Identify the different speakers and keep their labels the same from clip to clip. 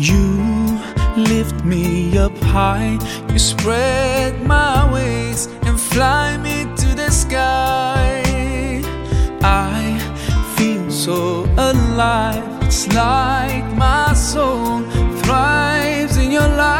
Speaker 1: You lift me up high, you spread my wings and fly me to the sky. I feel so alive, it's like my soul thrives in your light.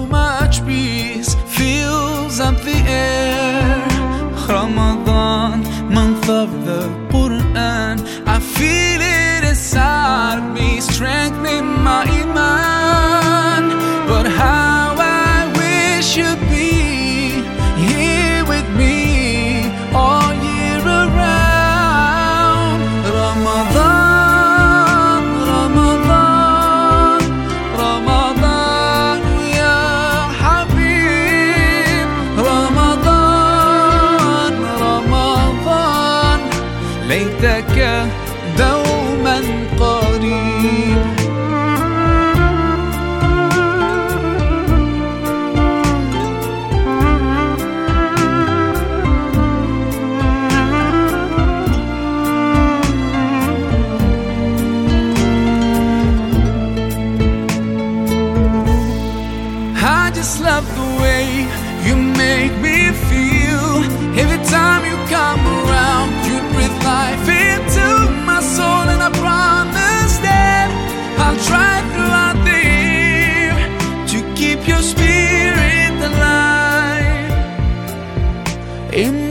Speaker 1: up ليتك دوما قريب I just love the way you make me feel. In